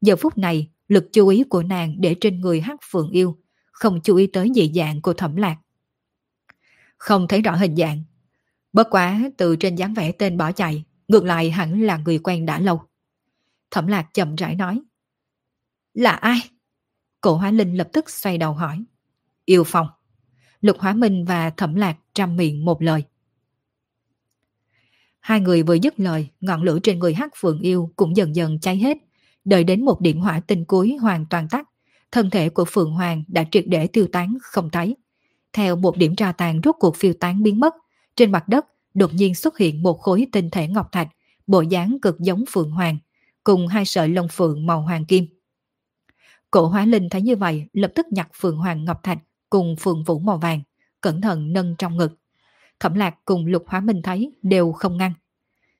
Giờ phút này, lực chú ý của nàng để trên người hắc phượng yêu, không chú ý tới dị dạng của thẩm lạc. Không thấy rõ hình dạng. Bất quá từ trên dáng vẻ tên bỏ chạy, ngược lại hẳn là người quen đã lâu. Thẩm lạc chậm rãi nói. Là ai? Cổ hóa linh lập tức xoay đầu hỏi. Yêu phong. Lục hóa minh và thẩm lạc trăm miệng một lời. Hai người vừa dứt lời, ngọn lửa trên người hắc phượng yêu cũng dần dần cháy hết. Đợi đến một điểm hỏa tinh cuối hoàn toàn tắt, thân thể của Phượng Hoàng đã triệt để tiêu tán không thấy. Theo một điểm tra tàn rốt cuộc phiêu tán biến mất, trên mặt đất đột nhiên xuất hiện một khối tinh thể ngọc thạch, bộ dáng cực giống Phượng Hoàng, cùng hai sợi lông phượng màu hoàng kim. Cổ hóa linh thấy như vậy, lập tức nhặt Phượng Hoàng Ngọc Thạch cùng Phượng Vũ màu vàng, cẩn thận nâng trong ngực. Thẩm lạc cùng lục hóa minh thấy đều không ngăn.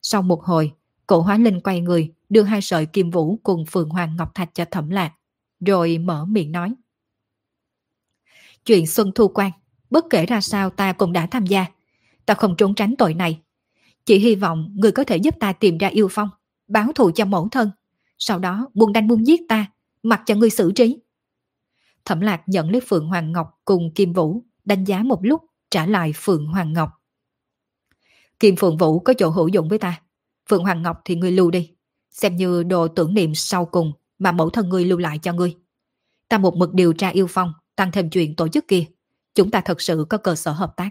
Sau một hồi, cổ hóa linh quay người, đưa hai sợi kim vũ cùng Phượng Hoàng Ngọc Thạch cho thẩm lạc, rồi mở miệng nói. Chuyện Xuân Thu Quan, bất kể ra sao ta cũng đã tham gia. Ta không trốn tránh tội này. Chỉ hy vọng người có thể giúp ta tìm ra yêu phong, báo thù cho mẫu thân. Sau đó buông đanh buông giết ta, mặc cho người xử trí. Thẩm lạc nhận lấy Phượng Hoàng Ngọc cùng Kim Vũ, đánh giá một lúc, trả lại Phượng Hoàng Ngọc. Kim Phượng Vũ có chỗ hữu dụng với ta. Phượng Hoàng Ngọc thì ngươi lưu đi. Xem như đồ tưởng niệm sau cùng mà mẫu thân ngươi lưu lại cho ngươi. Ta một mực điều tra yêu phong, tăng thêm chuyện tổ chức kia. Chúng ta thật sự có cơ sở hợp tác.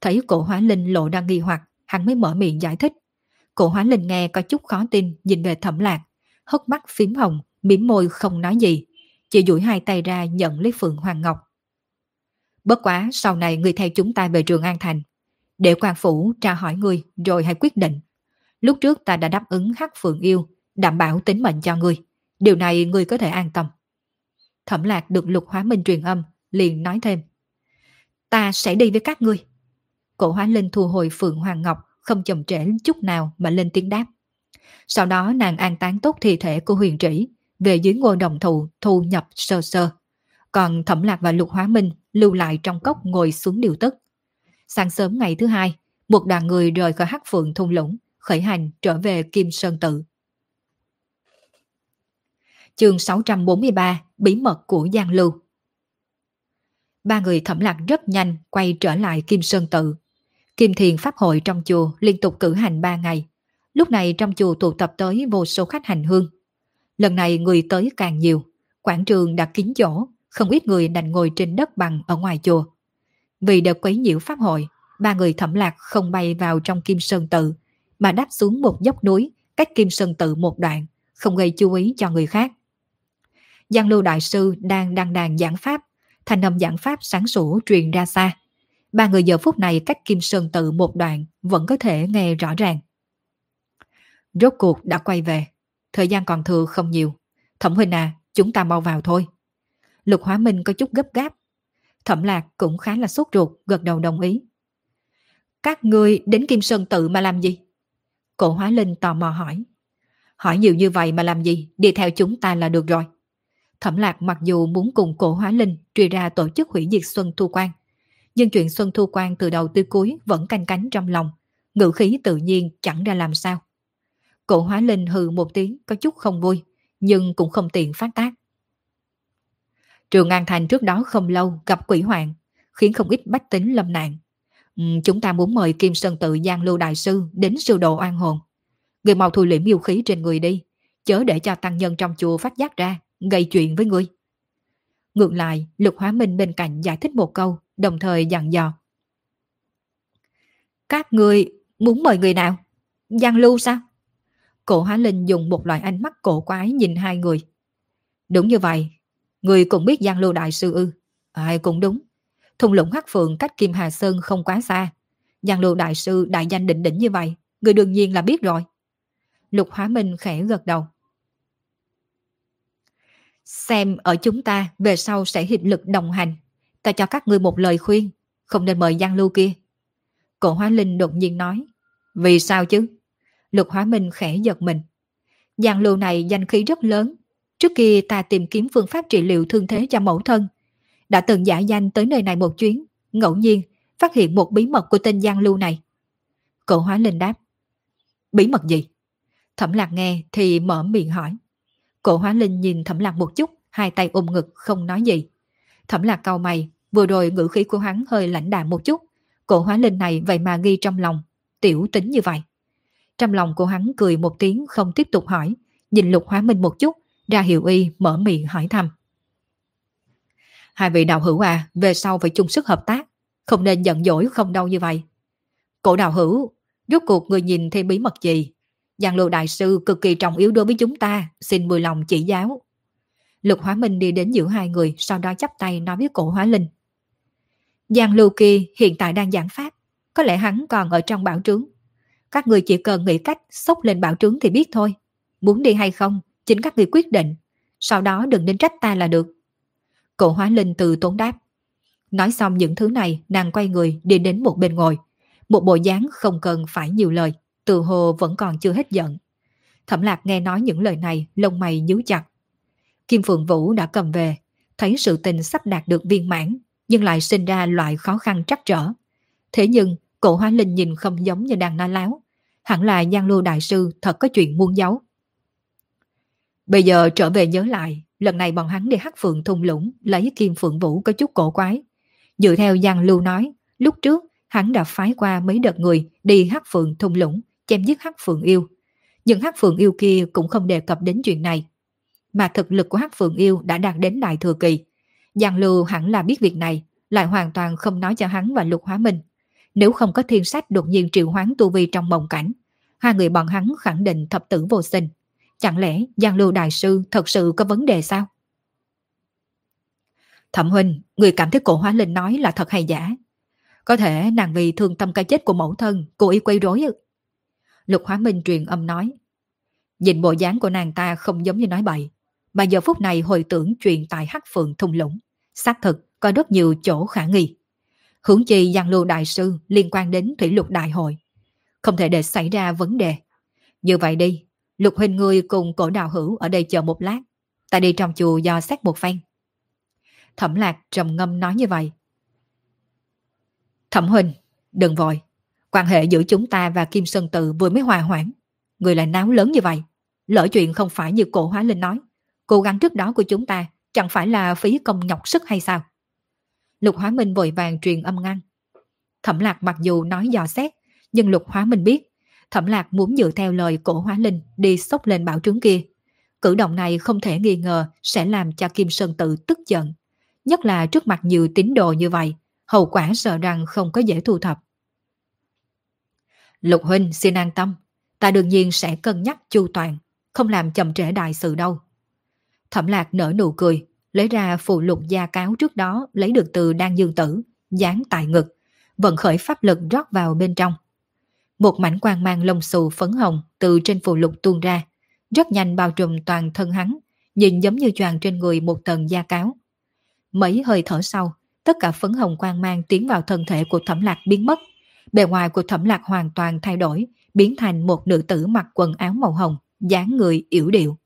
Thấy cổ hóa linh lộ đang nghi hoặc, hắn mới mở miệng giải thích. Cổ hóa linh nghe có chút khó tin, nhìn về thẩm lạc, hốc mắt phím hồng, mỉm môi không nói gì, chỉ duỗi hai tay ra nhận lấy Phượng Hoàng Ngọc. Bất quá sau này người theo chúng ta về trường An Thành, để quan phủ tra hỏi người, rồi hãy quyết định. Lúc trước ta đã đáp ứng hắc phượng yêu, đảm bảo tính mệnh cho người, Điều này người có thể an tâm. Thẩm lạc được lục hóa minh truyền âm, liền nói thêm. Ta sẽ đi với các ngươi. Cổ hóa linh thu hồi phượng hoàng ngọc, không chậm trễ chút nào mà lên tiếng đáp. Sau đó nàng an táng tốt thi thể của huyền trĩ, về dưới ngôi đồng thụ thu nhập sơ sơ. Còn thẩm lạc và lục hóa minh lưu lại trong cốc ngồi xuống điều tức. Sáng sớm ngày thứ hai, một đoàn người rời khỏi hắc phượng thung lũng, khởi hành trở về Kim Sơn Tự. Chương 643 Bí mật của Giang Lưu Ba người thẩm lạc rất nhanh quay trở lại Kim Sơn Tự. Kim Thiền Pháp hội trong chùa liên tục cử hành 3 ngày. Lúc này trong chùa tụ tập tới vô số khách hành hương. Lần này người tới càng nhiều, quảng trường đặt kín chỗ, không ít người đành ngồi trên đất bằng ở ngoài chùa. Vì đợt quấy nhiễu pháp hội, ba người thẩm lạc không bay vào trong Kim Sơn Tự, mà đáp xuống một dốc núi cách Kim Sơn Tự một đoạn, không gây chú ý cho người khác. Giang Lưu Đại Sư đang đăng đàn giảng pháp, thành âm giảng pháp sáng sủa truyền ra xa. Ba người giờ phút này cách Kim Sơn Tự một đoạn vẫn có thể nghe rõ ràng. Rốt cuộc đã quay về, thời gian còn thừa không nhiều. Thẩm huynh à, chúng ta mau vào thôi. Lục Hóa Minh có chút gấp gáp. Thẩm Lạc cũng khá là sốt ruột, gật đầu đồng ý. Các ngươi đến Kim Sơn tự mà làm gì? Cổ Hóa Linh tò mò hỏi. Hỏi nhiều như vậy mà làm gì? Đi theo chúng ta là được rồi. Thẩm Lạc mặc dù muốn cùng cổ Hóa Linh truy ra tổ chức hủy diệt Xuân Thu Quan, nhưng chuyện Xuân Thu Quan từ đầu tới cuối vẫn canh cánh trong lòng, ngữ khí tự nhiên chẳng ra làm sao. Cổ Hóa Linh hừ một tiếng có chút không vui, nhưng cũng không tiện phát tác. Trường An Thành trước đó không lâu gặp quỷ hoạn, khiến không ít bách tính lâm nạn. Ừ, chúng ta muốn mời Kim Sơn Tự Giang Lưu Đại Sư đến siêu độ oan hồn. Người mau thu liễm yêu khí trên người đi, chớ để cho tăng nhân trong chùa phát giác ra, gây chuyện với ngươi. Ngược lại, Lục Hóa Minh bên cạnh giải thích một câu, đồng thời dặn dò. Các người muốn mời người nào? Giang Lưu sao? Cổ Hóa Linh dùng một loại ánh mắt cổ quái nhìn hai người. Đúng như vậy, người cũng biết Giang Lưu Đại Sư ư. Ai cũng đúng. Thùng lũng Hắc Phượng cách Kim Hà Sơn không quá xa. Giang Lưu Đại Sư đại danh định đỉnh như vậy, người đương nhiên là biết rồi. Lục Hóa Minh khẽ gật đầu. Xem ở chúng ta về sau sẽ hiệp lực đồng hành. Ta cho các ngươi một lời khuyên, không nên mời Giang Lưu kia. Cổ Hóa Linh đột nhiên nói. Vì sao chứ? Lục Hóa Minh khẽ giật mình. Giang lưu này danh khí rất lớn. Trước kia ta tìm kiếm phương pháp trị liệu thương thế cho mẫu thân. Đã từng giả danh tới nơi này một chuyến, ngẫu nhiên phát hiện một bí mật của tên Giang lưu này. Cổ Hóa Linh đáp. Bí mật gì? Thẩm lạc nghe thì mở miệng hỏi. Cổ hóa linh nhìn thẩm lạc một chút, hai tay ôm ngực không nói gì. Thẩm lạc cau mày, vừa rồi ngữ khí của hắn hơi lãnh đạm một chút. Cổ hóa linh này vậy mà ghi trong lòng, tiểu tính như vậy. Trong lòng của hắn cười một tiếng không tiếp tục hỏi, nhìn lục hóa minh một chút, ra hiệu y mở miệng hỏi thăm. Hai vị đạo hữu à, về sau phải chung sức hợp tác, không nên giận dỗi không đâu như vậy. Cổ đạo hữu, rốt cuộc người nhìn thêm bí mật gì, Giang Lô Đại Sư cực kỳ trọng yếu đối với chúng ta, xin mười lòng chỉ giáo. Lục Hóa Minh đi đến giữa hai người, sau đó chắp tay nói với cổ Hóa Linh. Giang Lưu kia hiện tại đang giảng pháp, có lẽ hắn còn ở trong bảo trướng. Các người chỉ cần nghĩ cách xốc lên bảo trướng thì biết thôi. Muốn đi hay không, chính các người quyết định. Sau đó đừng nên trách ta là được. Cổ Hóa Linh từ tốn đáp. Nói xong những thứ này, nàng quay người đi đến một bên ngồi. Một bộ dáng không cần phải nhiều lời từ hồ vẫn còn chưa hết giận. Thẩm lạc nghe nói những lời này, lông mày nhíu chặt. Kim Phượng Vũ đã cầm về, thấy sự tình sắp đạt được viên mãn, nhưng lại sinh ra loại khó khăn trắc trở. Thế nhưng, cổ hóa linh nhìn không giống như đang nói láo. Hẳn là Giang Lưu Đại Sư thật có chuyện muôn giấu. Bây giờ trở về nhớ lại, lần này bọn hắn đi hắc phượng thung lũng lấy Kim Phượng Vũ có chút cổ quái. Dựa theo Giang Lưu nói, lúc trước hắn đã phái qua mấy đợt người đi hắc phượng thung lũng chém giết Hắc Phượng Yêu. Nhưng Hắc Phượng Yêu kia cũng không đề cập đến chuyện này. Mà thực lực của Hắc Phượng Yêu đã đạt đến đại thừa kỳ. Giang Lưu hẳn là biết việc này, lại hoàn toàn không nói cho hắn và Lục Hóa Minh. Nếu không có thiên sách đột nhiên triệu hoán tu vi trong mộng cảnh, hai người bọn hắn khẳng định thập tử vô sinh. Chẳng lẽ Giang Lưu Đại Sư thật sự có vấn đề sao? Thẩm huynh, người cảm thấy cổ hóa linh nói là thật hay giả? Có thể nàng vì thương tâm cái chết của mẫu thân, cố ý quay rối Lục Hóa Minh truyền âm nói. Nhìn bộ dáng của nàng ta không giống như nói bậy, mà giờ phút này hồi tưởng chuyện tại Hắc Phượng thung lũng. Xác thực có rất nhiều chỗ khả nghi. Hướng chi Giang Lưu Đại Sư liên quan đến Thủy Lục Đại Hội. Không thể để xảy ra vấn đề. Như vậy đi, Lục Huynh ngươi cùng cổ đạo hữu ở đây chờ một lát. Ta đi trong chùa do xét một phen. Thẩm lạc trầm ngâm nói như vậy. Thẩm Huynh, đừng vội. Quan hệ giữa chúng ta và Kim Sơn Tự vừa mới hòa hoãn. Người lại náo lớn như vậy. Lỡ chuyện không phải như cổ hóa linh nói. Cố gắng trước đó của chúng ta chẳng phải là phí công nhọc sức hay sao? Lục Hóa Minh vội vàng truyền âm ngăn. Thẩm Lạc mặc dù nói dò xét, nhưng Lục Hóa Minh biết Thẩm Lạc muốn dựa theo lời cổ hóa linh đi sốc lên bảo trướng kia. Cử động này không thể nghi ngờ sẽ làm cho Kim Sơn Tự tức giận. Nhất là trước mặt nhiều tín đồ như vậy, hậu quả sợ rằng không có dễ thu thập. Lục Huynh xin an tâm, ta đương nhiên sẽ cân nhắc chu toàn, không làm chậm trễ đại sự đâu. Thẩm lạc nở nụ cười, lấy ra phụ lục gia cáo trước đó lấy được từ đan dương tử, dán tại ngực, vận khởi pháp lực rót vào bên trong. Một mảnh quang mang lông xù phấn hồng từ trên phụ lục tuôn ra, rất nhanh bao trùm toàn thân hắn, nhìn giống như choàng trên người một tầng da cáo. Mấy hơi thở sau, tất cả phấn hồng quang mang tiến vào thân thể của thẩm lạc biến mất, Bề ngoài của thẩm lạc hoàn toàn thay đổi, biến thành một nữ tử mặc quần áo màu hồng, dáng người yểu điệu.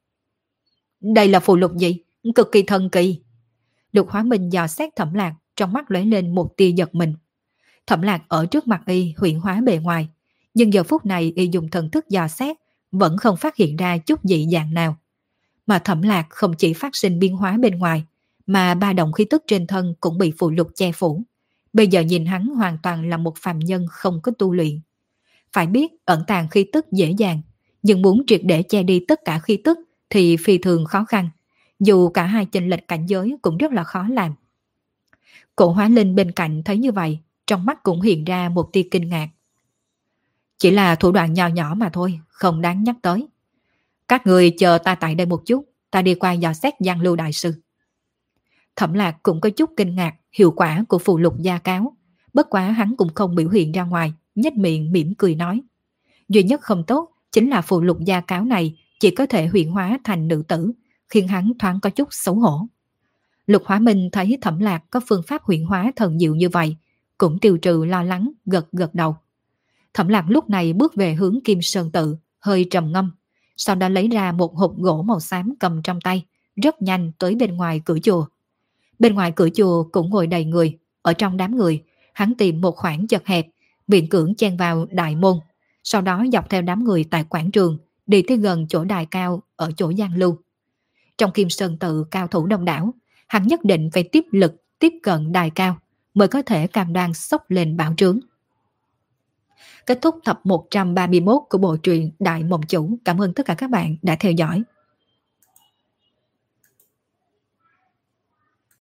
Đây là phù lục gì? Cực kỳ thần kỳ. Lục hóa minh dò xét thẩm lạc, trong mắt lóe lên một tia giật mình. Thẩm lạc ở trước mặt y huyện hóa bề ngoài, nhưng giờ phút này y dùng thần thức dò xét, vẫn không phát hiện ra chút dị dạng nào. Mà thẩm lạc không chỉ phát sinh biến hóa bên ngoài, mà ba động khí tức trên thân cũng bị phù lục che phủ. Bây giờ nhìn hắn hoàn toàn là một phàm nhân không có tu luyện. Phải biết ẩn tàng khí tức dễ dàng, nhưng muốn triệt để che đi tất cả khí tức thì phi thường khó khăn. Dù cả hai chênh lệch cảnh giới cũng rất là khó làm. Cổ hóa linh bên cạnh thấy như vậy, trong mắt cũng hiện ra một tia kinh ngạc. Chỉ là thủ đoạn nhỏ nhỏ mà thôi, không đáng nhắc tới. Các người chờ ta tại đây một chút, ta đi qua dò xét Giang Lưu Đại Sư. Thẩm lạc cũng có chút kinh ngạc hiệu quả của phù lục gia cáo. Bất quá hắn cũng không biểu hiện ra ngoài, nhếch miệng mỉm cười nói. Duy nhất không tốt chính là phù lục gia cáo này chỉ có thể huyện hóa thành nữ tử, khiến hắn thoáng có chút xấu hổ. Lục Hóa Minh thấy Thẩm Lạc có phương pháp huyện hóa thần diệu như vậy, cũng tiêu trừ lo lắng, gật gật đầu. Thẩm lạc lúc này bước về hướng Kim Sơn Tự, hơi trầm ngâm, sau đó lấy ra một hộp gỗ màu xám cầm trong tay, rất nhanh tới bên ngoài cửa chùa. Bên ngoài cửa chùa cũng ngồi đầy người, ở trong đám người, hắn tìm một khoảng chật hẹp, miệng cưỡng chen vào đại môn, sau đó dọc theo đám người tại quảng trường, đi tới gần chỗ đài cao ở chỗ Giang Lưu. Trong Kim Sơn Tự cao thủ đông đảo, hắn nhất định phải tiếp lực tiếp cận đài cao mới có thể cam đoan sốc lên bảo trướng. Kết thúc tập 131 của bộ truyện Đại Mộng Chủ. Cảm ơn tất cả các bạn đã theo dõi.